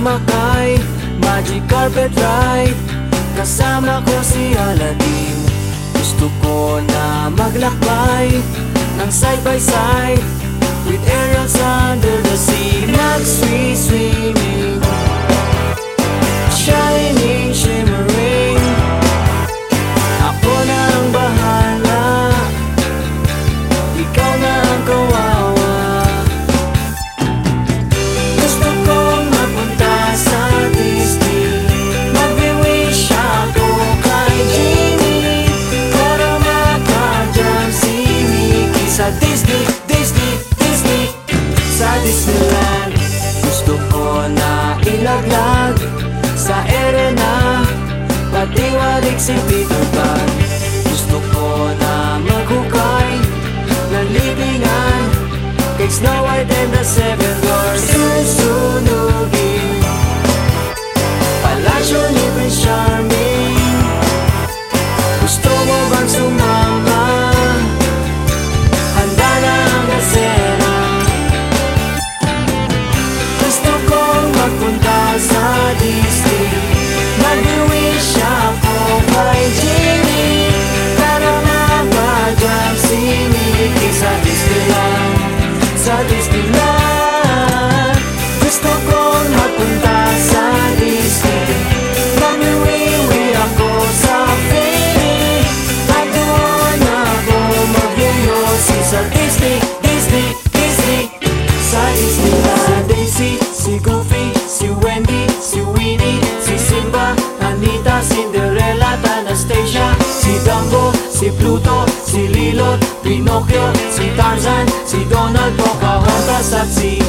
sumakay. Magic carpet ride. Kasama ko si Aladdin. Gusto ko na maglakbay Ng side by side With Aerials under the sea. Disneyland. Gusto ko na ilaglag Sa arena Patiwalig si Peter Pan. Gusto ko na maghukay Ng libingan Kay Snow White and the Seven Dwarfs. Susunugin Palasyo ni Prince Charming Pinocchio Si Tarzan, si Donald, Pocahontas at si